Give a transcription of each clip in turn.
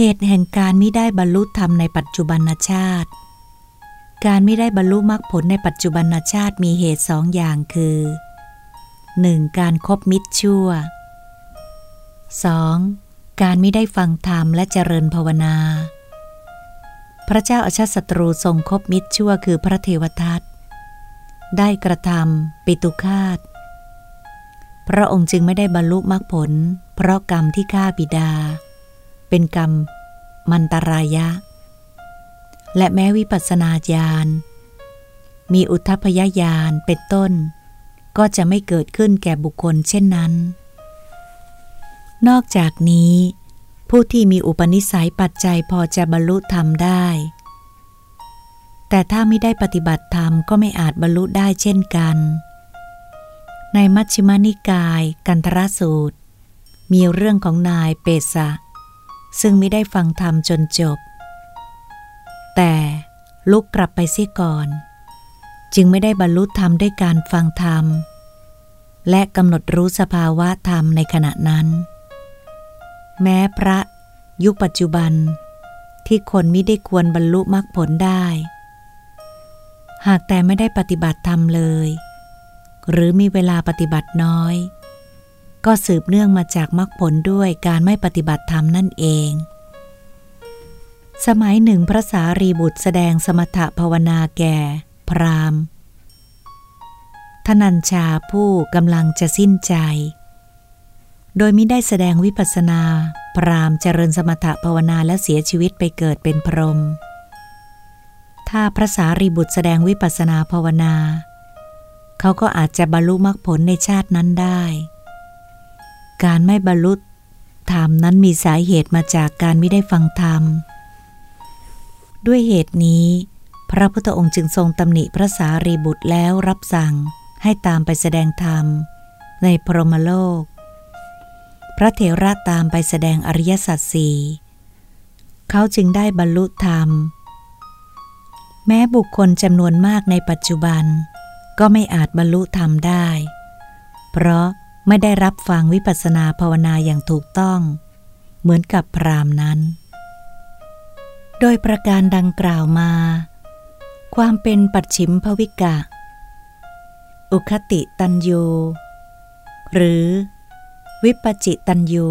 เหตุแห่งการไม่ได้บรรลุธรรมในปัจจุบันชาติ การไม่ได้บรรลุมรรคผลในปัจจุบันชาติมีเหตุสองอย่างคือ 1. การครบมิตรชั่ว 2. การไม่ได้ฟังธรรมและเจริญภาวนา พระเจ้าอาชาศัตรูทรงคบมิตรชั่วคือพระเทวทัตได้กระทำปิตุคาต พระองค์จึงไม่ได้บรรลุมรรคผล เพราะกรรมที่ฆ่าบิดา เป็นกรรมมันตรายะ และแม้วิปัสสนาญาณมีอุทพยญาณเป็นต้น ก็จะไม่เกิดขึ้นแก่บุคคลเช่นนั้น นอกจากนี้ ผู้ที่มีอุปนิสัยปัจจัยพอจะบรรลุธรรมได้ แต่ถ้าไม่ได้ปฏิบัติธรรมก็ไม่อาจบรรลุได้เช่นกัน ในมัชฌิมานิกาย กันทรสูตร มีเรื่องของนายเปสะ ซึ่งไม่ได้ฟังธรรมจนจบ แต่ลุกกลับไปเสียก่อน จึงไม่ได้บรรลุธรรมด้วยการฟังธรรม และกำหนดรู้สภาวะธรรมในขณะนั้น แม้พระยุคปัจจุบันที่คนมิได้ควรบรรลุมรรคผลได้ หากแต่ไม่ได้ปฏิบัติธรรมเลย หรือมีเวลาปฏิบัติน้อย ก็สืบเนื่องมาจากมรรคผลด้วยการไม่ปฏิบัติธรรมนั่นเอง สมัยหนึ่งพระสารีบุตรแสดงสมถภาวนาแก่ พรามทนัญชาผู้กำลังจะสิ้นใจ โดยมิได้แสดงวิปัสนา พรามเจริญสมถภาวนาและเสียชีวิตไปเกิดเป็นพรหมถ้าพระสารีบุตรแสดงวิปัสนาภาวนา เขาก็อาจจะบรรลุมรรคผลในชาตินั้นได้ การไม่บรรลุธรรมนั้นมีสาเหตุมาจากการไม่ได้ฟังธรรม ด้วยเหตุนี้ พระพุทธองค์จึงทรงตำหนิพระสารีบุตรแล้วรับสั่งให้ตามไปแสดงธรรม ในพรหมโลก พระเถระตามไปแสดงอริยสัจสี่เขาจึงได้บรรลุธรรม แม้บุคคลจำนวนมากในปัจจุบัน ก็ไม่อาจบรรลุธรรมได้ เพราะ ไม่ได้รับฟังวิปัสสนาภาวนาอย่างถูกต้อง เหมือนกับพรามนั้น โดยประการดังกล่าวมา ความเป็นปัจฉิมภวิกะ อุคติตันยูหรือ วิปจิตันยู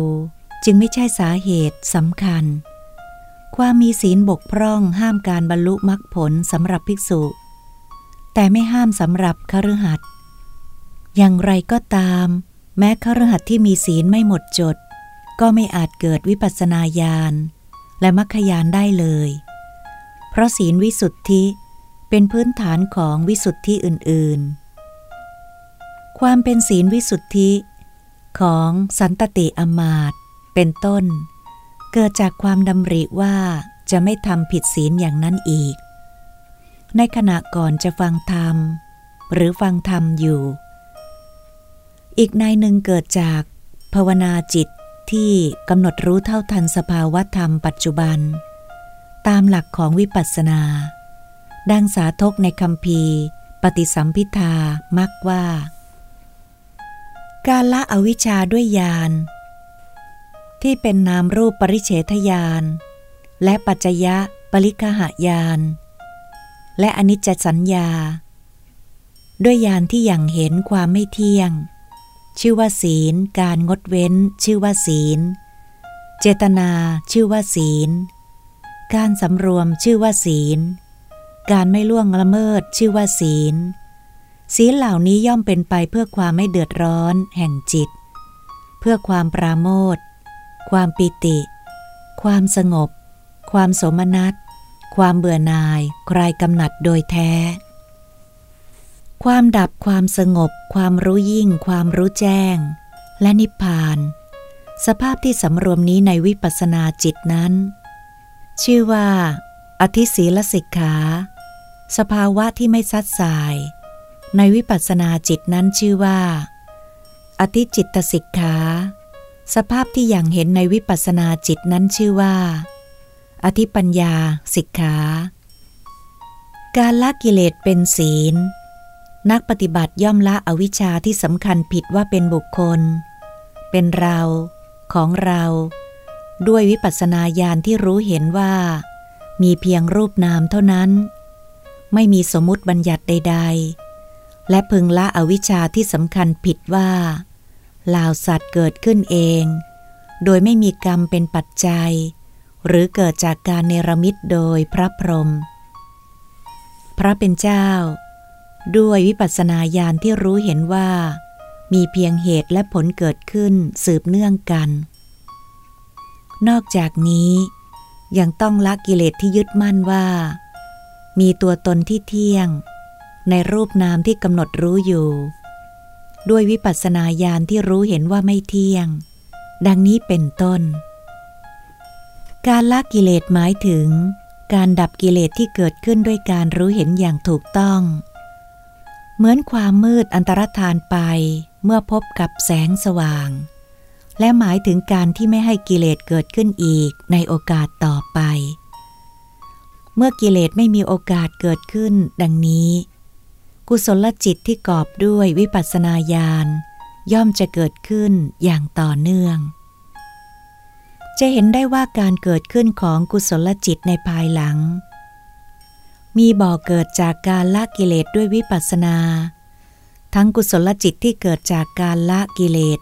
จึงไม่ใช่สาเหตุสำคัญ ความมีศีลบกพร่องห้ามการบรรลุมรรคผลสำหรับภิกษุ แต่ไม่ห้ามสำหรับคฤหัสถ์อย่างไรก็ตาม แม้คฤหัสที่มีศีลไม่หมดจด ก็ไม่อาจเกิดวิปัสสนาญาณและมรรคญาณได้เลย เพราะศีลวิสุทธิเป็นพื้นฐานของวิสุทธิอื่น ๆ ความเป็นศีลวิสุทธิของสันตติอมาตเป็นต้น เกิดจากความดำริว่าจะไม่ทำผิดศีลอย่างนั้นอีก ในขณะก่อนจะฟังธรรม หรือฟังธรรมอยู่ อีกในหนึ่งเกิดจากภาวนาจิตที่กำหนดรู้เท่าทันสภาวะธรรมปัจจุบัน ตามหลักของวิปัสสนา ดังสาทกในคำพีปฏิสัมพิทามักว่า การละอวิชชาด้วยญาณที่เป็นนามรูปปริเฉทญาณและปัจจยะปริคหายานและอนิจจสัญญา ด้วยญาณที่อย่างเห็นความไม่เที่ยง ชื่อว่าศีล การงดเว้น ชื่อว่าศีล เจตนา ชื่อว่าศีล การสำรวมชื่อว่าศีล การไม่ล่วงละเมิด ชื่อว่าศีล ศีลเหล่านี้ย่อมเป็นไปเพื่อความไม่เดือดร้อน แห่งจิต เพื่อความปราโมทความปิติ ความสงบ ความสมนัตความเบื่อหน่าย คลายกำหนัดโดยแท้ ความดับความสงบ ความรู้ยิ่ง ความรู้แจ้ง และนิพพาน สภาพที่สำรวมนี้ในวิปัสสนาจิตนั้น ชื่อว่า อธิศีลสิกขา สภาวะที่ไม่ซัดสาย ในวิปัสสนาจิตนั้นชื่อว่า อธิจิตสิกขา สภาพที่อย่างเห็นในวิปัสสนาจิตนั้นชื่อว่า อธิปัญญาสิกขา การละกิเลสเป็นศีล นักปฏิบัติย่อมละอวิชชาที่สำคัญผิดว่าเป็นบุคคล เป็นเราของเรา ด้วยวิปัสสนาญาณที่รู้เห็นว่า มีเพียงรูปนามเท่านั้น ไม่มีสมมติบัญญัติใด ๆ และพึงละอวิชชาที่สำคัญผิดว่าลาวสัตว์เกิดขึ้นเอง โดยไม่มีกรรมเป็นปัจจัย หรือเกิดจากการเนรมิตโดยพระพรหมพระเป็นเจ้า ด้วยวิปัสสนาญาณที่รู้เห็นว่า มีเพียงเหตุและผลเกิดขึ้นสืบเนื่องกัน นอกจากนี้ยังต้องละกิเลสที่ยึดมั่นว่า มีตัวตนที่เที่ยง ในรูปนามที่กำหนดรู้อยู่ ด้วยวิปัสสนาญาณที่รู้เห็นว่าไม่เที่ยง ดังนี้เป็นต้น การละกิเลสหมายถึง การดับกิเลสที่เกิดขึ้นด้วยการรู้เห็นอย่างถูกต้อง เหมือนความมืดอันตรธานไปเมื่อพบกับแสงสว่าง และหมายถึงการที่ไม่ให้กิเลสเกิดขึ้นอีกในโอกาสต่อไป เมื่อกิเลสไม่มีโอกาสเกิดขึ้นดังนี้ กุศลจิตที่กอบด้วยวิปัสสนาญาณย่อมจะเกิดขึ้นอย่างต่อเนื่อง จะเห็นได้ว่าการเกิดขึ้นของกุศลจิตในภายหลัง มีบ่อเกิดจากการละกิเลสด้วยวิปัสสนา ทั้งกุศลจิตที่เกิดจากการละกิเลส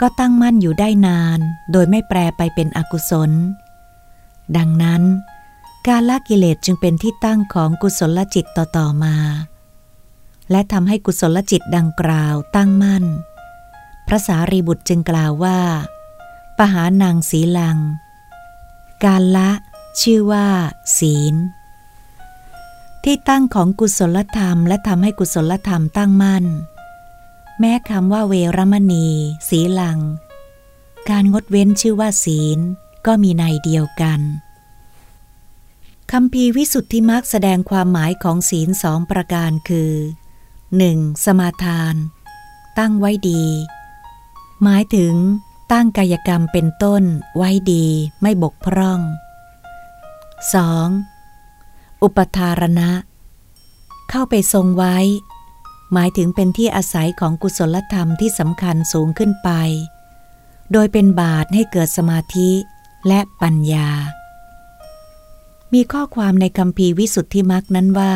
ก็ตั้งมั่นอยู่ได้นานโดยไม่แปรไปเป็นอกุศล ดังนั้น การละกิเลสจึงเป็นที่ตั้งของกุศลจิตต่อๆมา และทำให้กุศลจิตดังกล่าวตั้งมั่น พระสารีบุตรจึงกล่าวว่า ปหานางสีลัง การละชื่อว่า ศีล ที่ตั้งของกุศลธรรม และทำให้กุศลธรรมตั้งมั่น แม้คำว่าเวรมณี สีลัง การงดเว้นชื่อว่าศีล ก็มีในเดียวกันคำพีวิสุทธิมักแสดงความหมายของศีลสองประการคือ 1. สมาทาน ตั้งไว้ดี หมายถึง ตั้งกายกรรมเป็นต้นไว้ดีไม่บกพร่อง 2. อุปทารณะ เข้าไปทรงไว้ หมายถึงเป็นที่อาศัยของกุศลธรรมที่สำคัญสูงขึ้นไป โดยเป็นบาตให้เกิดสมาธิและปัญญา มีข้อความในคำพีวิสุทธิมักนั้นว่า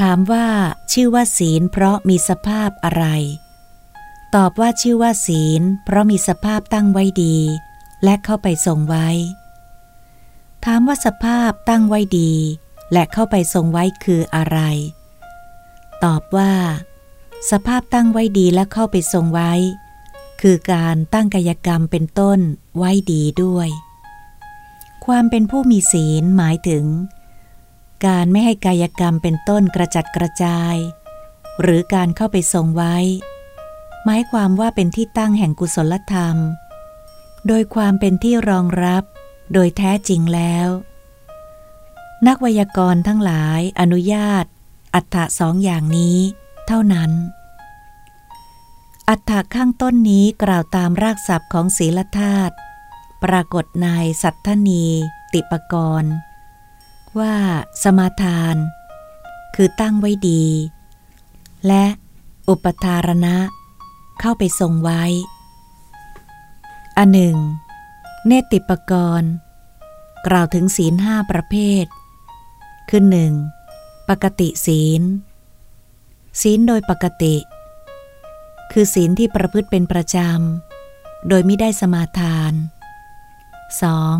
ถามว่าชื่อว่าศีลเพราะมีสภาพอะไร ตอบว่าชื่อว่าศีล เพราะมีสภาพตั้งไว้ดี และเข้าไปทรงไว้ ถามว่าสภาพตั้งไว้ดี และเข้าไปทรงไว้คืออะไร ตอบว่า สภาพตั้งไว้ดีและเข้าไปทรงไว้ คือการตั้งกายกรรมเป็นต้นไว้ดีด้วย ความเป็นผู้มีศีลหมายถึง การไม่ให้กายกรรมเป็นต้นกระจัดกระจาย หรือการเข้าไปทรงไว้ หมายความว่าเป็นที่ตั้งแห่งกุศลธรรม โดยความเป็นที่รองรับ โดยแท้จริงแล้ว นักวยากรณ์ทั้งหลายอนุญาต อัฏฐะสองอย่างนี้เท่านั้น อัฏฐะข้างต้นนี้กล่าวตามรากศัพท์ของศีลธาตุปรากฏในสัทธนี ติปกรณ์ ว่าสมาทาน คือตั้งไว้ดี และอุปทารณะ เข้าไปทรงไว้ อันหนึ่ง เนติปกรณ์ กล่าวถึงศีลห้าประเภท คือหนึ่งปกติศีล ศีลโดยปกติ คือศีลที่ประพฤติเป็นประจำ โดยไม่ได้สมาทาน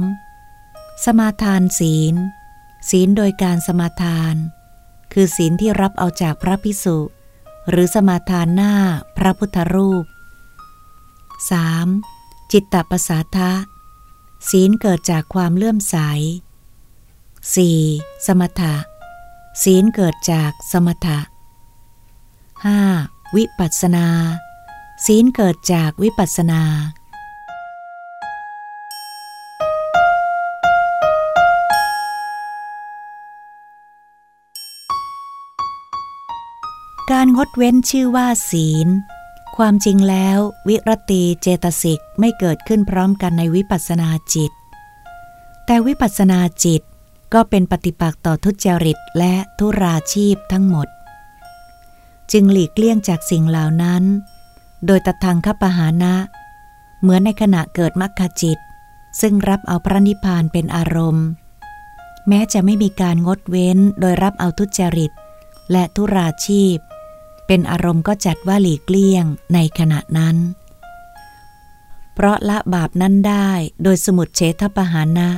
2. สมาทานศีล ศีลโดยการสมาทาน คือศีลที่รับเอาจากพระพิสุ หรือสมาทานหน้าพระพุทธรูป 3. จิตตปสาทะ ศีลเกิดจากความเลื่อมใส 4. สมถะ ศีลเกิดจากสมถะ 5. วิปัสนา ศีลเกิดจากวิปัสสนาการงดเว้นชื่อว่าศีล ความจริงแล้ววิรติเจตสิกไม่เกิดขึ้นพร้อมกันในวิปัสนาจิต แต่วิปัสนาจิตก็เป็นปฏิปักษ์ต่อทุจริตและทุราชีพทั้งหมด จึงหลีกเลี่ยงจากสิ่งเหล่านั้น โดยตทางคปหานะ เหมือนในขณะเกิดมรรคจิต ซึ่งรับเอาพระนิพพานเป็นอารมณ์ แม้จะไม่มีการงดเว้นโดยรับเอาทุจริต และทุราชีพ เป็นอารมณ์ก็จัดว่าหลีกเลี่ยงในขณะนั้น เพราะละบาปนั้นได้โดยสมุดเฉทปหานะ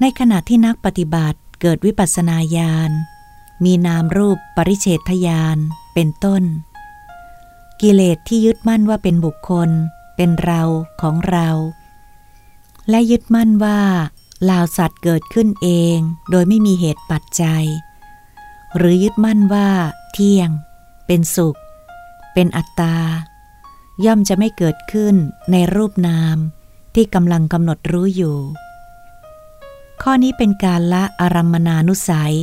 ในขณะที่นักปฏิบัติเกิดวิปัสนาญาณ มีนามรูปปริเฉทญาณเป็นต้น กิเลสที่ยึดมั่นว่าเป็นบุคคล เป็นเราของเรา และยึดมั่นว่าลาวสัตว์เกิดขึ้นเองโดยไม่มีเหตุปัจจัย หรือยึดมั่นว่า เที่ยง เป็นสุข เป็นอัตตา ย่อมจะไม่เกิดขึ้นในรูปนามที่กำลังกำหนดรู้อยู่ ข้อนี้เป็นการละอารัมมณานุสัย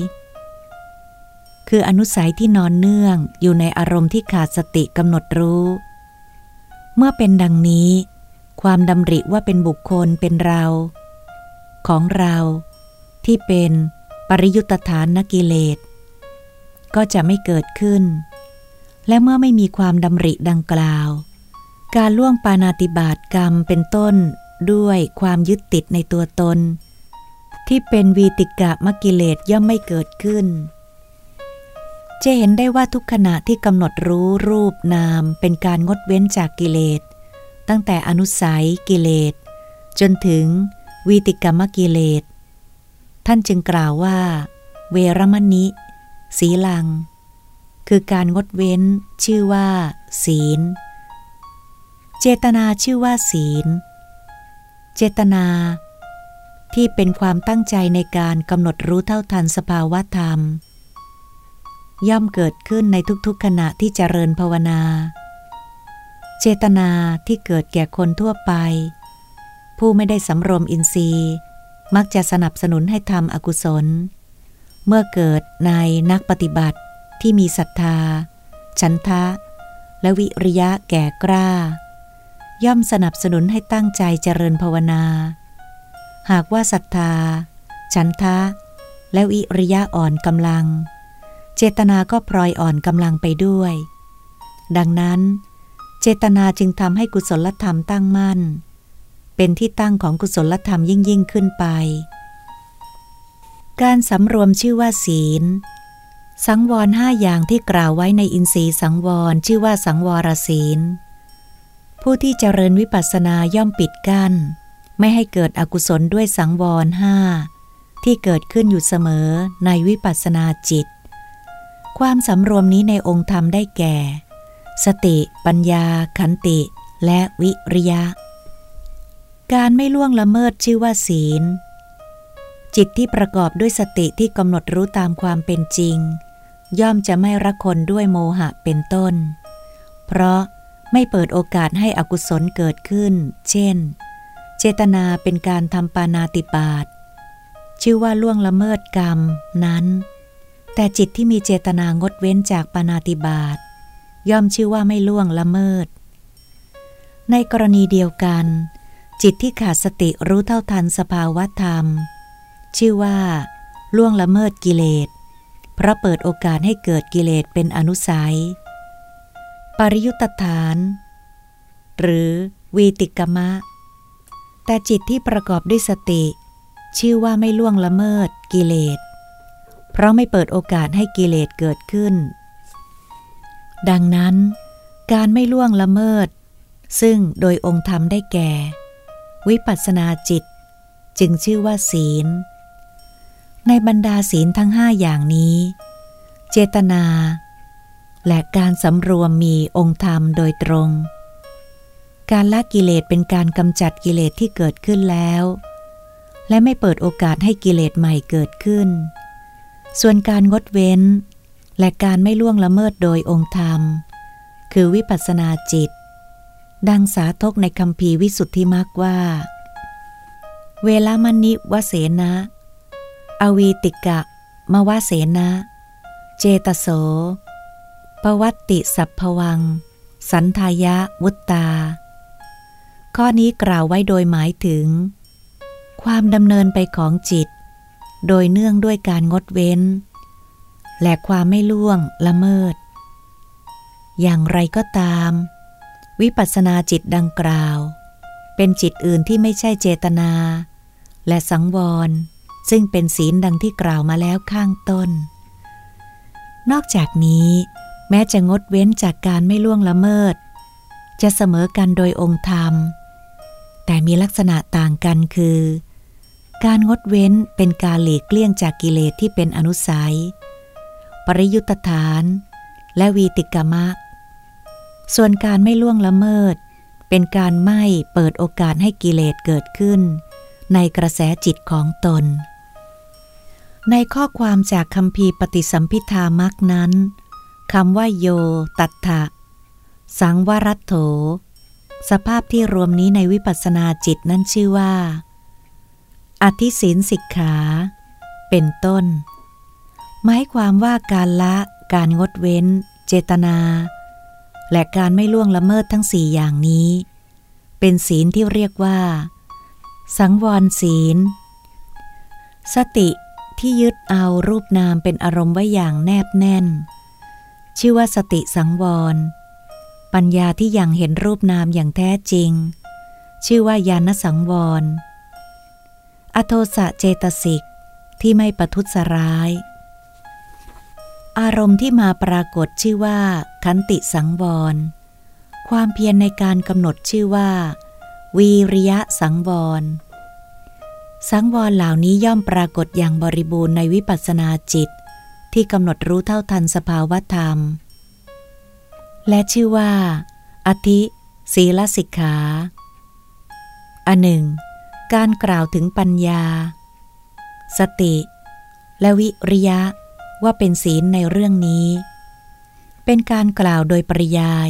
คืออนุสัยที่นอนเนื่องอยู่ในอารมณ์ที่ขาดสติกำหนดรู้ เมื่อเป็นดังนี้ ความดำริว่าเป็นบุคคลเป็นเรา ของเราที่เป็นปริยุตฐานนกิเลส ก็จะไม่เกิดขึ้น และเมื่อไม่มีความดำริดังกล่าว การล่วงปานาติบาตกรรมเป็นต้นด้วยความยึดติดในตัวตน ที่เป็นวีติกะมกิเลสย่อมไม่เกิดขึ้น จะเห็นได้ว่าทุกขณะที่กำหนดรู้รูปนามเป็นการงดเว้นจากกิเลส ตั้งแต่อนุสัยกิเลส จนถึงวีติกรรมกิเลส ท่านจึงกล่าวว่า เวรมณิ สีลัง คือการงดเว้น ชื่อว่า ศีล เจตนาชื่อว่า ศีล เจตนา ที่เป็นความตั้งใจในการกำหนดรู้เท่าทันสภาวะธรรม ย่อมเกิดขึ้นในทุกๆขณะที่เจริญภาวนา เจตนาที่เกิดแก่คนทั่วไป ผู้ไม่ได้สำรวมอินทรีย์ มักจะสนับสนุนให้ทำอกุศล เมื่อเกิดในนักปฏิบัติที่มีศรัทธา ฉันทะ และวิริยะแก่กล้า ย่อมสนับสนุนให้ตั้งใจเจริญภาวนา หากว่าศรัทธา ฉันทะ และวิริยะอ่อนกำลัง เจตนาก็พลอยอ่อนกำลังไปด้วย ดังนั้น เจตนาจึงทำให้กุศลธรรมตั้งมั่น เป็นที่ตั้งของกุศลธรรมยิ่งยิ่งขึ้นไป การสำรวมชื่อว่าศีล สังวรห้าอย่างที่กล่าวไว้ในอินทรีย์สังวรชื่อว่าสังวรศีล ผู้ที่เจริญวิปัสสนาย่อมปิดกัน้น ไม่ให้เกิดอกุศลด้วยสังวรห้าที่เกิดขึ้นอยู่เสมอในวิปัสสนาจิต ความสำรวมนี้ในองค์ธรรมได้แก่ สติ ปัญญา ขันติ และวิริยะ การไม่ล่วงละเมิดชื่อว่าศีล จิตที่ประกอบด้วยสติที่กำหนดรู้ตามความเป็นจริง ย่อมจะไม่รักคนด้วยโมหะเป็นต้น เพราะไม่เปิดโอกาสให้อกุศลเกิดขึ้น เช่น เจตนาเป็นการทำปานาติบาตชื่อว่าล่วงละเมิดกรรมนั้น แต่จิตที่มีเจตนางดเว้นจากปานาติบาตย่อมชื่อว่าไม่ล่วงละเมิด ในกรณีเดียวกัน จิตที่ขาดสติรู้เท่าทันสภาวะธรรม ชื่อว่า ล่วงละเมิดกิเลส เพราะเปิดโอกาสให้เกิดกิเลสเป็นอนุสัย ปริยุตฐาน หรือวีติกมะ แต่จิตที่ประกอบด้วยสติ ชื่อว่าไม่ล่วงละเมิดกิเลส เพราะไม่เปิดโอกาสให้กิเลสเกิดขึ้น ดังนั้น การไม่ล่วงละเมิด ซึ่งโดยองค์ธรรมได้แก่ วิปัสสนาจิต จึงชื่อว่าศีล ในบรรดาศีลทั้งห้าอย่างนี้ เจตนา และการสำรวมมีองค์ธรรมโดยตรง การละกิเลสเป็นการกำจัดกิเลสที่เกิดขึ้นแล้ว และไม่เปิดโอกาสให้กิเลสใหม่เกิดขึ้น ส่วนการงดเว้น และการไม่ล่วงละเมิดโดยองค์ธรรม คือวิปัสสนาจิต ดังสาธกในคำพีวิสุทธิมักว่า เวลามณิวเสนะ อวีติกะ มวเสนะ เจตโส ปวัตติสัพพวัง สันทายะวุตตา ข้อนี้กล่าวไว้โดยหมายถึง ความดำเนินไปของจิต โดยเนื่องด้วยการงดเว้น และความไม่ล่วงละเมิด อย่างไรก็ตาม วิปัสสนาจิตดังกล่าว เป็นจิตอื่นที่ไม่ใช่เจตนา และสังวร ซึ่งเป็นศีลดังที่กล่าวมาแล้วข้างต้น นอกจากนี้ แม้จะงดเว้นจากการไม่ล่วงละเมิด จะเสมอกันโดยองค์ธรรม แต่มีลักษณะต่างกันคือ การงดเว้นเป็นการหลีกเลี่ยงจากกิเลสที่เป็นอนุสัย ปริยุตฐาน และวีติกมะ ส่วนการไม่ล่วงละเมิด เป็นการไม่เปิดโอกาสให้กิเลสเกิดขึ้น ในกระแสจิตของตน ในข้อความจากคำพีปฏิสัมพิธามักนั้นคำว่าโย ตัตถะ สังวรัตโถ สภาพที่รวมนี้ในวิปัสสนาจิตนั้นชื่อว่า อธิศีลสิกขา เป็นต้น หมายความว่าการละ การงดเว้น เจตนา และการไม่ล่วงละเมิดทั้งสี่อย่างนี้ เป็นศีลที่เรียกว่า สังวรศีล สติที่ยึดเอารูปนามเป็นอารมณ์ไว้อย่างแนบแน่น ชื่อว่าสติสังวร ปัญญาที่ยังเห็นรูปนามอย่างแท้จริง ชื่อว่าญาณสังวร อโทสะเจตสิกที่ไม่ประทุษร้าย อารมณ์ที่มาปรากฏชื่อว่า ขันติสังวร ความเพียรในการกำหนดชื่อว่า วีริยะสังวร สังวรเหล่านี้ย่อมปรากฏอย่างบริบูรณ์ในวิปัสสนาจิต ที่กำหนดรู้เท่าทันสภาวธรรม และชื่อว่า อธิศีลสิกขาอันหนึ่ง การกล่าวถึงปัญญา สติ และวิริยะว่าเป็นศีลในเรื่องนี้ เป็นการกล่าวโดยปริยาย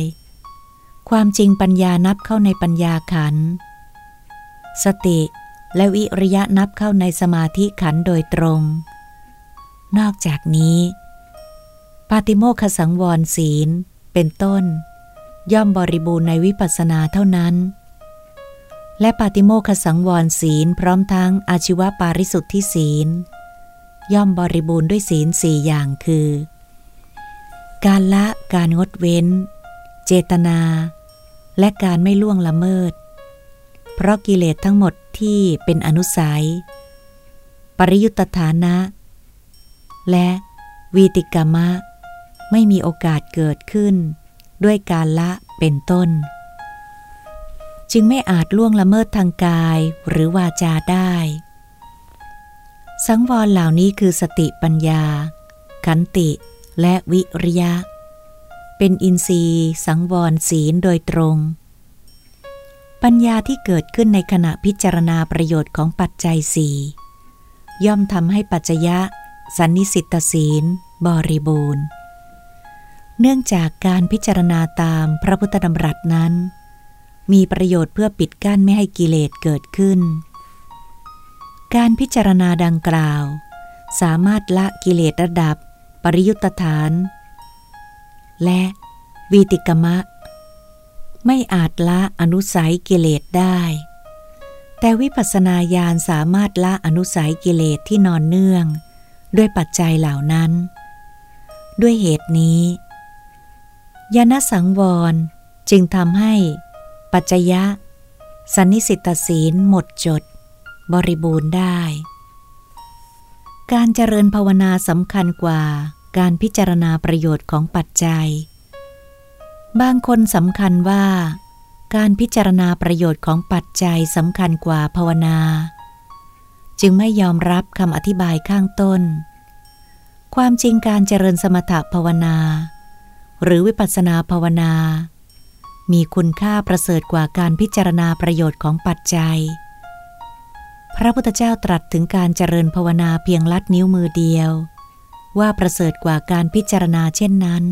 ความจริงปัญญานับเข้าในปัญญาขัน สติและวิริยะนับเข้าในสมาธิขันโดยตรง นอกจากนี้ ปาติโมคสังวรศีล เป็นต้น ย่อมบริบูรณ์ในวิปัสสนาเท่านั้น และปาติโมคสังวรศีลพร้อมทั้งอาชีวปาริสุทธิศีล ย่อมบริบูรณ์ด้วยศีลสี่อย่างคือ การละการงดเว้น เจตนา และการไม่ล่วงละเมิด เพราะกิเลสทั้งหมดที่เป็นอนุสัย ปริยุตฐานะ และวีติกามะ ไม่มีโอกาสเกิดขึ้น ด้วยการละเป็นต้น จึงไม่อาจล่วงละเมิดทางกายหรือวาจาได้ สังวรเหล่านี้คือสติปัญญา ขันติและวิริยะ เป็นอินทรีย์สังวรศีลโดยตรง ปัญญาที่เกิดขึ้นในขณะพิจารณาประโยชน์ของปัจจัยสี่ย่อมทำให้ปัจจยะ สันนิสิตศีล บริบูรณ์ เนื่องจากการพิจารณาตามพระพุทธดำรัสนั้น มีประโยชน์เพื่อปิดกั้นไม่ให้กิเลสเกิดขึ้น การพิจารณาดังกล่าว สามารถละกิเลสระดับ ปริยุตฐาน และวีติกมะ ไม่อาจละอนุสัยกิเลสได้ แต่วิปัสสนาญาณสามารถละอนุสัยกิเลสที่นอนเนื่อง ด้วยปัจจัยเหล่านั้น ด้วยเหตุนี้ยานสังวรจึงทำให้ปัจจยะ สันนิสิตศีลหมดจด บริบูรณ์ได้ การเจริญภาวนาสำคัญกว่า การพิจารณาประโยชน์ของปัจจัย บางคนสำคัญว่า การพิจารณาประโยชน์ของปัจจัยสำคัญกว่าภาวนา จึงไม่ยอมรับคำอธิบายข้างต้น ความจริงการเจริญสมถภาวนา หรือวิปัสสนาภาวนา มีคุณค่าประเสริฐกว่าการพิจารณาประโยชน์ของปัจจัย พระพุทธเจ้าตรัสถึงการเจริญภาวนาเพียงลัดนิ้วมือเดียว ว่าประเสริฐกว่าการพิจารณาเช่นนั้น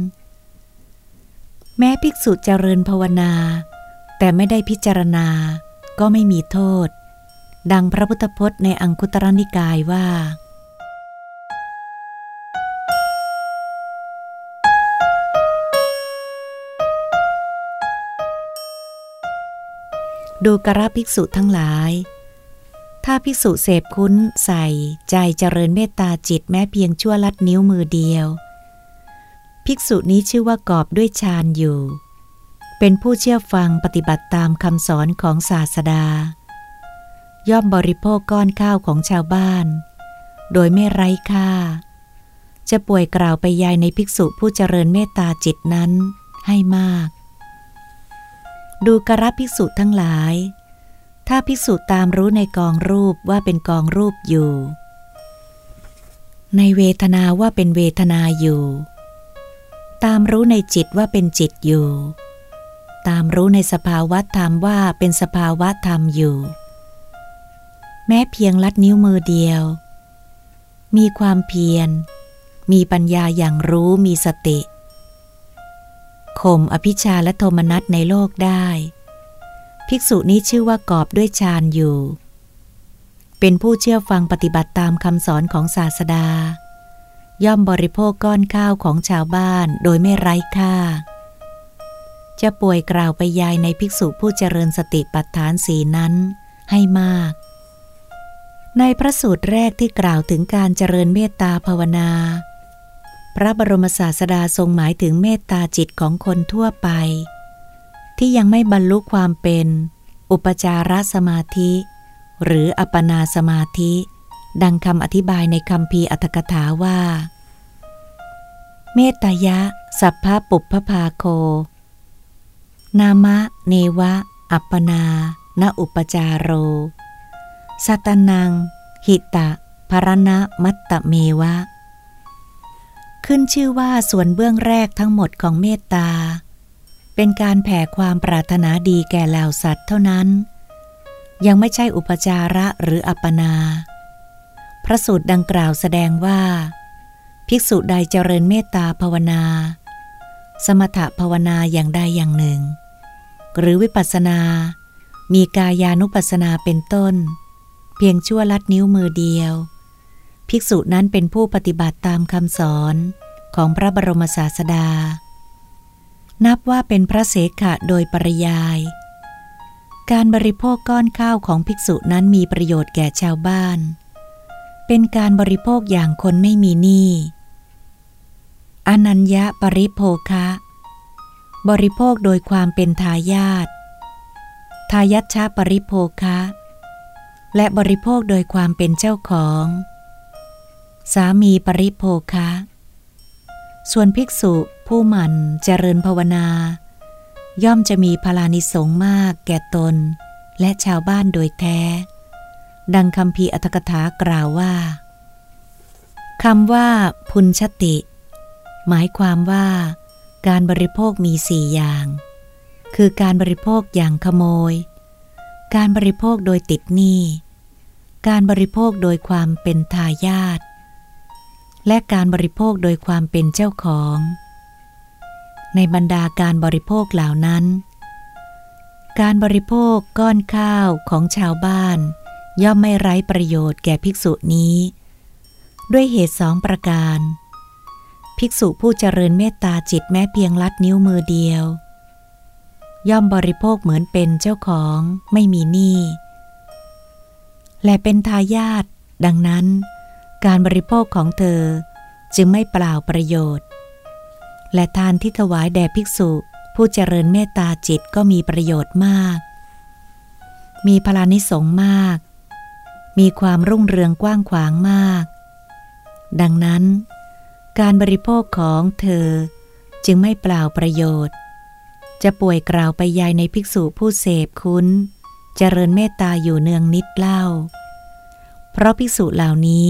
แม้ภิกษุเจริญภาวนา แต่ไม่ได้พิจารณาก็ไม่มีโทษ ดังพระพุทธพจน์ในอังคุตรนิกายว่า ดูกระภิกษุทั้งหลาย ถ้าภิกษุเสพคุ้นใส่ใจเจริญเมตตาจิตแม้เพียงชั่วลัดนิ้วมือเดียว ภิกษุนี้ชื่อว่ากอบด้วยฌานอยู่ เป็นผู้เชื่อฟังปฏิบัติตามคำสอนของศาสดา ย่อมบริโภคก้อนข้าวของชาวบ้าน โดยไม่ไร้ค่า จะป่วยกล่าวไปยายในภิกษุผู้เจริญเมตตาจิตนั้นให้มาก ดูกระภิกษุทั้งหลาย ถ้าภิกษุตามรู้ในกองรูปว่าเป็นกองรูปอยู่ ในเวทนาว่าเป็นเวทนาอยู่ ตามรู้ในจิตว่าเป็นจิตอยู่ ตามรู้ในสภาวะธรรมว่าเป็นสภาวะธรรมอยู่ แม้เพียงลัดนิ้วมือเดียว มีความเพียร มีปัญญาอย่างรู้มีสติข่มอภิชาและโทมนัสในโลกได้ ภิกษุนี้ชื่อว่ากอบด้วยฌานอยู่ เป็นผู้เชื่อฟังปฏิบัติตามคำสอนของศาสดา ย่อมบริโภคก้อนข้าวของชาวบ้านโดยไม่ไร้ค่า จะป่วยกล่าวไปยายในภิกษุผู้เจริญสติปัฏฐานสีนั้นให้มาก ในพระสูตรแรกที่กล่าวถึงการเจริญเมตตาภาวนา พระบรมศาสดาทรงหมายถึงเมตตาจิตของคนทั่วไป ที่ยังไม่บรรลุความเป็น อุปจารสมาธิ หรืออัปปนาสมาธิ ดังคำอธิบายในคำพีอัตถกถาว่า เมตยะ สัพพะปุพพภาโค นามะ เนวะ อัปปนา ณอุปจารโรสัตนัง หิตะภรณะมัตตเมวะ ขึ้นชื่อว่าส่วนเบื้องแรกทั้งหมดของเมตตา เป็นการแผ่ความปรารถนาดีแก่เหล่าสัตว์เท่านั้น ยังไม่ใช่อุปจาระหรืออัปปนา พระสูตรดังกล่าวแสดงว่า ภิกษุใดเจริญเมตตาภาวนา สมถภาวนาอย่างใดอย่างหนึ่ง หรือวิปัสสนา มีกายานุปัสสนาเป็นต้น เพียงชั่วลัดนิ้วมือเดียว ภิกษุนั้นเป็นผู้ปฏิบัติตามคำสอนของพระบรมศาสดา นับว่าเป็นพระเสขะโดยปริยาย การบริโภคก้อนข้าวของภิกษุนั้นมีประโยชน์แก่ชาวบ้าน เป็นการบริโภคอย่างคนไม่มีหนี้ อนัญญะปริโภคะ บริโภคโดยความเป็นทายาท ทายัชชาปริโภคะ และบริโภคโดยความเป็นเจ้าของ สามีปริโภคะ ส่วนภิกษุผู้หมั่นเจริญภาวนา ย่อมจะมีพลานิสงมากแก่ตน และชาวบ้านโดยแท้ ดังคำพีอัตถกถากล่าวว่าคำว่าพุนชติ หมายความว่า การบริโภคมีสี่อย่าง คือการบริโภคอย่างขโมย การบริโภคโดยติดหนี้ การบริโภคโดยความเป็นทายาท และการบริโภคโดยความเป็นเจ้าของ ในบรรดาการบริโภคเหล่านั้น การบริโภคก้อนข้าวของชาวบ้าน ย่อมไม่ไร้ประโยชน์แก่ภิกษุนี้ ด้วยเหตุสองประการ ภิกษุผู้เจริญเมตตาจิตแม้เพียงลัดนิ้วมือเดียว ย่อมบริโภคเหมือนเป็นเจ้าของไม่มีหนี้และเป็นทายาทดังนั้น การบริโภคของเธอจึงไม่เปล่าประโยชน์ และทานที่ถวายแด่ภิกษุ ผู้เจริญเมตตาจิตก็มีประโยชน์มาก มีพลานิสงมาก มีความรุ่งเรืองกว้างขวางมาก ดังนั้น การบริโภคของเธอจึงไม่เปล่าประโยชน์ จะป่วยกล่าวไปยายในภิกษุผู้เสพคุ้น เจริญเมตตาอยู่เนืองนิดเล่า เพราะภิกษุเหล่านี้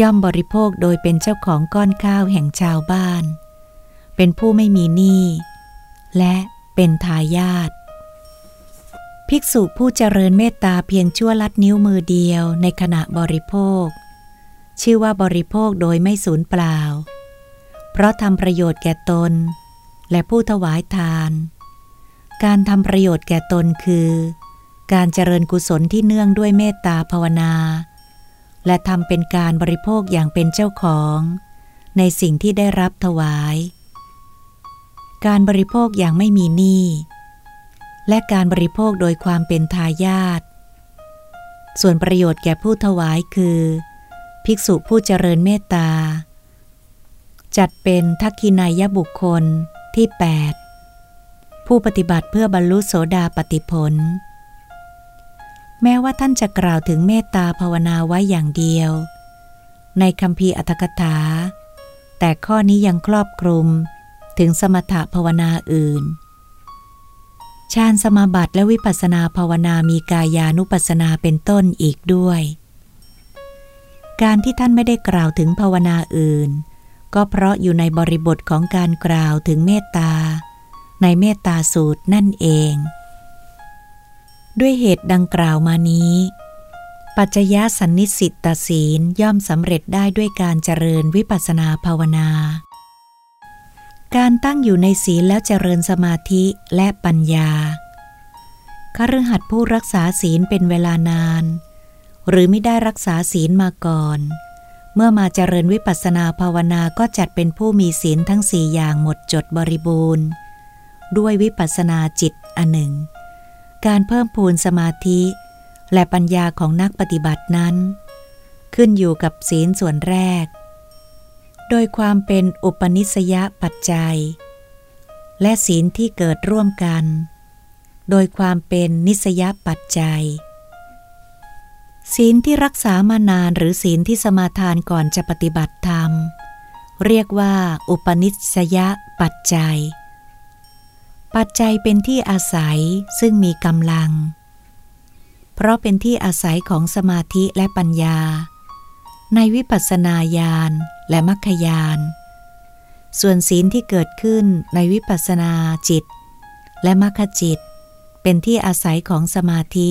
ย่อมบริโภคโดยเป็นเจ้าของก้อนข้าวแห่งชาวบ้าน เป็นผู้ไม่มีหนี้ และเป็นทายาทภิกษุผู้เจริญเมตตาเพียงชั่วลัดนิ้วมือเดียวในขณะบริโภค ชื่อว่าบริโภคโดยไม่สูญเปล่า เพราะทำประโยชน์แก่ตน และผู้ถวายทาน การทำประโยชน์แก่ตนคือ การเจริญกุศลที่เนื่องด้วยเมตตาภาวนา และทำเป็นการบริโภคอย่างเป็นเจ้าของ ในสิ่งที่ได้รับถวาย การบริโภคอย่างไม่มีหนี้และการบริโภคโดยความเป็นทายาทส่วนประโยชน์แก่ผู้ถวายคือ ภิกษุผู้เจริญเมตตา จัดเป็นทักขินายบุคคลที่ 8 ผู้ปฏิบัติเพื่อบรรลุโสดาปติผล แม้ว่าท่านจะกล่าวถึงเมตตาภาวนาไว้อย่างเดียว ในคำพีอัตถกถา แต่ข้อนี้ยังครอบคลุมถึงสมถภาวนาอื่นฌานสมาบัติและวิปัสนาภาวนามีกายานุปัสนาเป็นต้นอีกด้วย การที่ท่านไม่ได้กล่าวถึงภาวนาอื่น ก็เพราะอยู่ในบริบทของการกล่าวถึงเมตตา ในเมตตาสูตรนั่นเอง ด้วยเหตุดังกล่าวมานี้ ปัจจยสันนิสิตตศีลย่อมสำเร็จได้ด้วยการเจริญวิปัสนาภาวนา การตั้งอยู่ในศีลแล้วเจริญสมาธิและปัญญาคฤหัสถ์ผู้รักษาศีลเป็นเวลานาน หรือไม่ได้รักษาศีลมาก่อน เมื่อมาเจริญวิปัสนาภาวนาก็จัดเป็นผู้มีศีลทั้งสี่อย่างหมดจดบริบูรณ์ ด้วยวิปัสนาจิตอันหนึ่ง การเพิ่มพูนสมาธิ และปัญญาของนักปฏิบัตินั้น ขึ้นอยู่กับศีลส่วนแรก โดยความเป็นอุปนิสยปัจจัย และศีลที่เกิดร่วมกัน โดยความเป็นนิสยปัจจัย ศีลที่รักษามานานหรือศีลที่สมาทานก่อนจะปฏิบัติธรรม เรียกว่าอุปนิสยปัจจัย ปัจจัยเป็นที่อาศัยซึ่งมีกำลัง เพราะเป็นที่อาศัยของสมาธิและปัญญา ในวิปัสสนาญาณและมัคคยานส่วนศีลที่เกิดขึ้นในวิปัสสนาจิต และมัคคจิต เป็นที่อาศัยของสมาธิ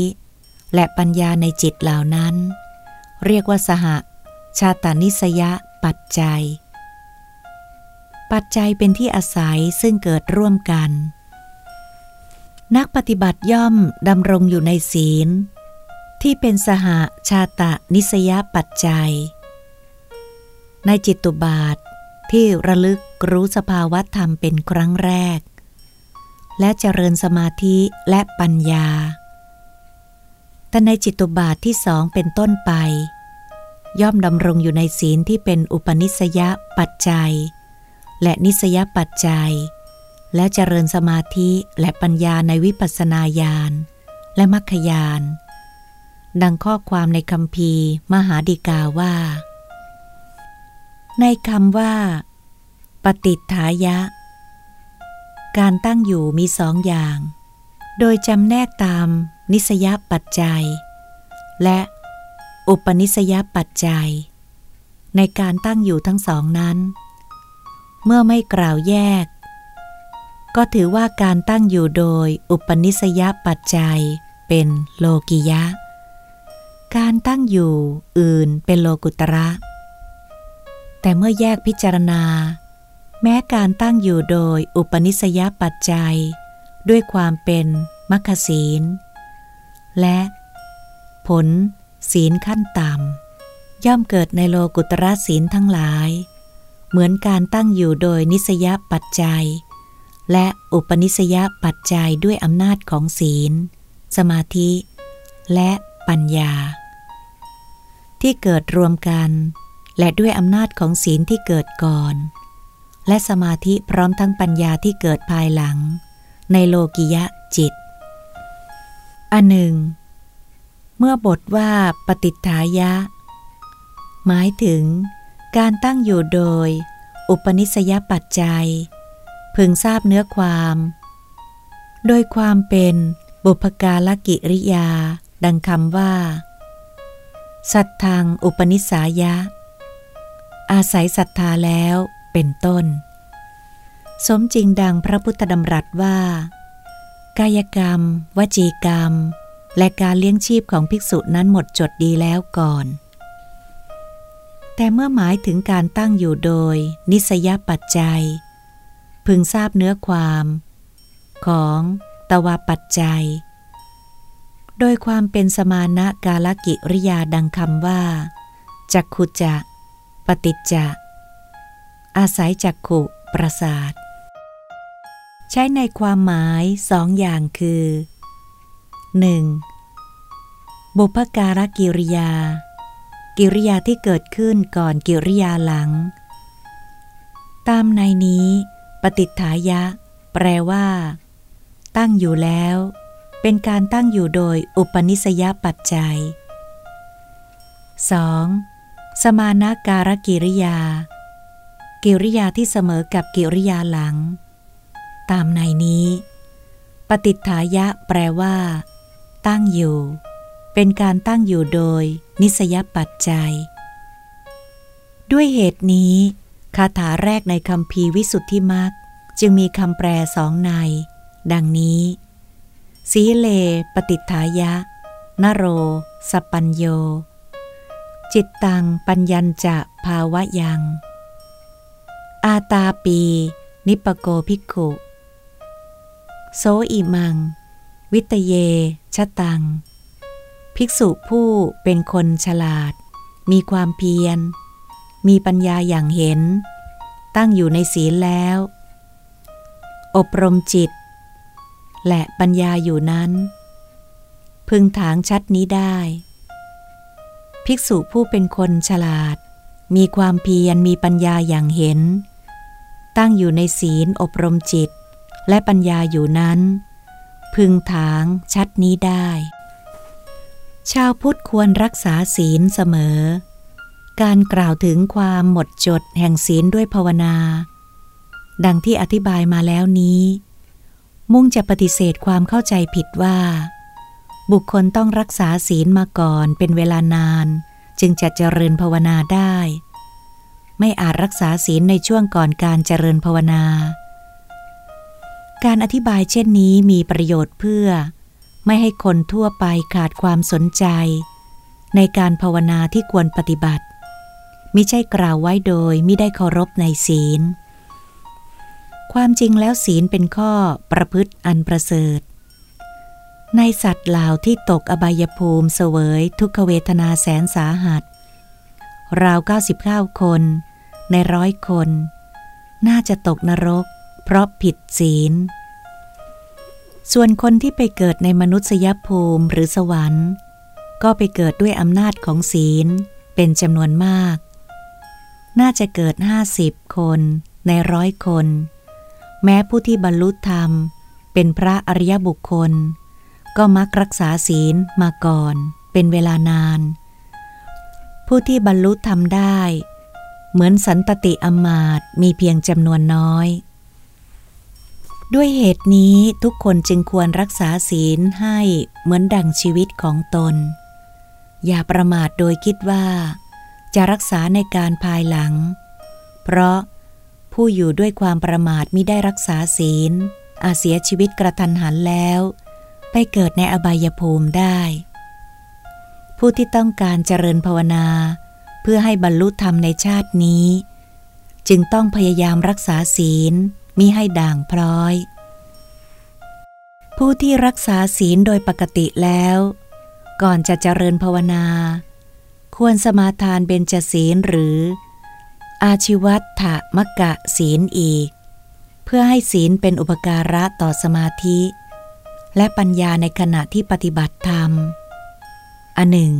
และปัญญาในจิตเหล่านั้น เรียกว่าสหชาตานิสยปัจจัยปัจจัยเป็นที่อาศัยซึ่งเกิดร่วมกัน นักปฏิบัติย่อมดำรงอยู่ในศีล ที่เป็นสหาชาตานิสยปัจจัย ในจิตตุบาทที่ระลึกรู้สภาวะธรรมเป็นครั้งแรก และเจริญสมาธิและปัญญา แต่ในจิตตุบาทที่สองเป็นต้นไป ย่อมดำรงอยู่ในศีลที่เป็นอุปนิสยปัจจัย และนิสยปัจจัย และเจริญสมาธิและปัญญาในวิปัสสนาญาณและมัคคยานดังข้อความในคำพีมหาดิกาว่า ในคำว่า ปฏิฐายะ การตั้งอยู่มีสองอย่าง โดยจำแนกตามนิสยปัจจัย และอุปนิสยปัจจัย ในการตั้งอยู่ทั้งสองนั้น เมื่อไม่กล่าวแยก ก็ถือว่าการตั้งอยู่โดยอุปนิสยปัจจัยเป็นโลกิยะ การตั้งอยู่อื่นเป็นโลกุตระ แต่เมื่อแยกพิจารณา แม้การตั้งอยู่โดยอุปนิสยปัจจัย ด้วยความเป็นมัคศีล และ ผล ศีลขั้นต่ำย่อมเกิดในโลกุตระศีลทั้งหลาย เหมือนการตั้งอยู่โดยนิสยปัจจัย และอุปนิสยปัจจัยด้วยอำนาจของศีล สมาธิ และปัญญา ที่เกิดรวมกัน และด้วยอำนาจของศีลที่เกิดก่อน และสมาธิพร้อมทั้งปัญญาที่เกิดภายหลัง ในโลกิยะจิต อันหนึ่ง เมื่อบทว่าปฏิฐายะ หมายถึงการตั้งอยู่โดย อุปนิสยปัจจัย พึงทราบเนื้อความ โดยความเป็นบุพการกิริยา ดังคำว่า สัตทางอุปนิสายะ อาศัยศรัทธาแล้วเป็นต้น สมจริงดังพระพุทธดำรัสว่า กายกรรม วจีกรรม และการเลี้ยงชีพของภิกษุนั้นหมดจดดีแล้วก่อน แต่เมื่อหมายถึงการตั้งอยู่โดย นิสยปัจจัย พึงทราบเนื้อความ ของตวาปัจจัย โดยความเป็นสมานะกาลกิริยาดังคำว่า จักขุจะปฏิจจะ อาศัยจักขุประสาท ใช้ในความหมายสองอย่างคือ 1. บุพการกิริยา กิริยาที่เกิดขึ้นก่อนกิริยาหลัง ตามในนี้ ปฏิฐายะ แปลว่า ตั้งอยู่แล้ว เป็นการตั้งอยู่โดยอุปนิสยปัจจัย 2. สมานาการกิริยา กิริยาที่เสมอกับกิริยาหลัง ตามในนี้ ปฏิฐายะ แปลว่า ตั้งอยู่ เป็นการตั้งอยู่โดย นิสยปัจจัย ด้วยเหตุนี้ คาถาแรกในคำพีวิสุทธิมักจึงมีคำแปลสองใน ดังนี้ สีเลปฏิฐายะ นโร สปัญโย จิตตังปัญญัญจะภาวะยัง อาตาปี นิปโกภิกขุ โซอิมัง วิตเยชะตัง ภิกษุผู้เป็นคนฉลาด มีความเพียร มีปัญญาอย่างเห็น ตั้งอยู่ในศีลแล้ว อบรมจิต และปัญญาอยู่นั้น พึงถางชัดนี้ได้ ภิกษุผู้เป็นคนฉลาด มีความเพียรมีปัญญาอย่างเห็น ตั้งอยู่ในศีลอบรมจิต และปัญญาอยู่นั้น พึงถางชัดนี้ได้ ชาวพุทธควรรักษาศีลเสมอ การกล่าวถึงความหมดจดแห่งศีลด้วยภาวนา ดังที่อธิบายมาแล้วนี้ มุ่งจะปฏิเสธความเข้าใจผิดว่า บุคคลต้องรักษาศีลมาก่อนเป็นเวลานาน จึงจะเจริญภาวนาได้ ไม่อาจรักษาศีลในช่วงก่อนการเจริญภาวนา การอธิบายเช่นนี้มีประโยชน์เพื่อ ไม่ให้คนทั่วไปขาดความสนใจในการภาวนาที่ควรปฏิบัติ มิใช่กล่าวไว้โดยไม่ได้เคารพในศีล ความจริงแล้วศีลเป็นข้อประพฤติอันประเสริฐ ในสัตว์เหล่าที่ตกอบายภูมิเสวยทุกขเวทนาแสนสาหัส ราว 99 คน ในร้อยคน น่าจะตกนรก เพราะผิดศีล ส่วนคนที่ไปเกิดในมนุษยภูมิหรือสวรรค์ ก็ไปเกิดด้วยอำนาจของศีลเป็นจำนวนมาก น่าจะเกิดห้าสิบคนในร้อยคน แม้ผู้ที่บรรลุธรรม เป็นพระอริยบุคคล ก็มักรักษาศีลมาก่อน เป็นเวลานาน ผู้ที่บรรลุธรรมได้ เหมือนสันตติอมาตมีเพียงจำนวนน้อย ด้วยเหตุนี้ทุกคนจึงควรรักษาศีลให้เหมือนดังชีวิตของตน อย่าประมาทโดยคิดว่า จะรักษาในการภายหลัง เพราะผู้อยู่ด้วยความประมาทมิได้รักษาศีล อาจเสียชีวิตกระทันหันแล้ว ไปเกิดในอบายภูมิได้ ผู้ที่ต้องการเจริญภาวนา เพื่อให้บรรลุธรรมในชาตินี้ จึงต้องพยายามรักษาศีลมิให้ด่างพร้อย ผู้ที่รักษาศีลโดยปกติแล้ว ก่อนจะเจริญภาวนา ควรสมาทานเบญจศีลหรือ อาชีวัตถมกะศีลอีก เพื่อให้ศีลเป็นอุปการะต่อสมาธิ และปัญญาในขณะที่ปฏิบัติธรรม อันหนึ่ง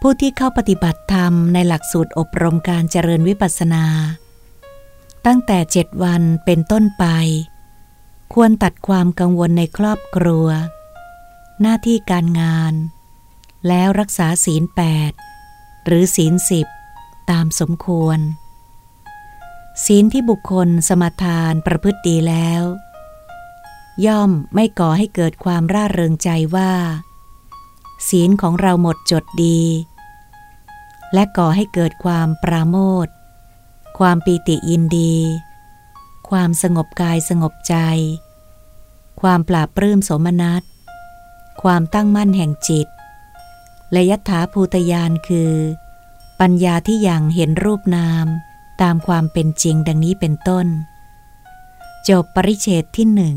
ผู้ที่เข้าปฏิบัติธรรมในหลักสูตรอบรมการเจริญวิปัสสนา ตั้งแต่เจ็ดวันเป็นต้นไป ควรตัดความกังวลในครอบครัว หน้าที่การงานแล้วรักษาศีลแปด หรือศีลสิบตามสมควร ศีลที่บุคคลสมทานประพฤติดีแล้ว ย่อมไม่ก่อให้เกิดความร่าเริงใจว่า ศีลของเราหมดจดดี และก่อให้เกิดความปราโมทความปีติยินดี ความสงบกายสงบใจ ความปราบปลื้มสมนัตความตั้งมั่นแห่งจิต และยัตถาภูตยานคือ ปัญญาที่ยังเห็นรูปนามตามความเป็นจริงดังนี้เป็นต้น จบปริเชตที่หนึ่ง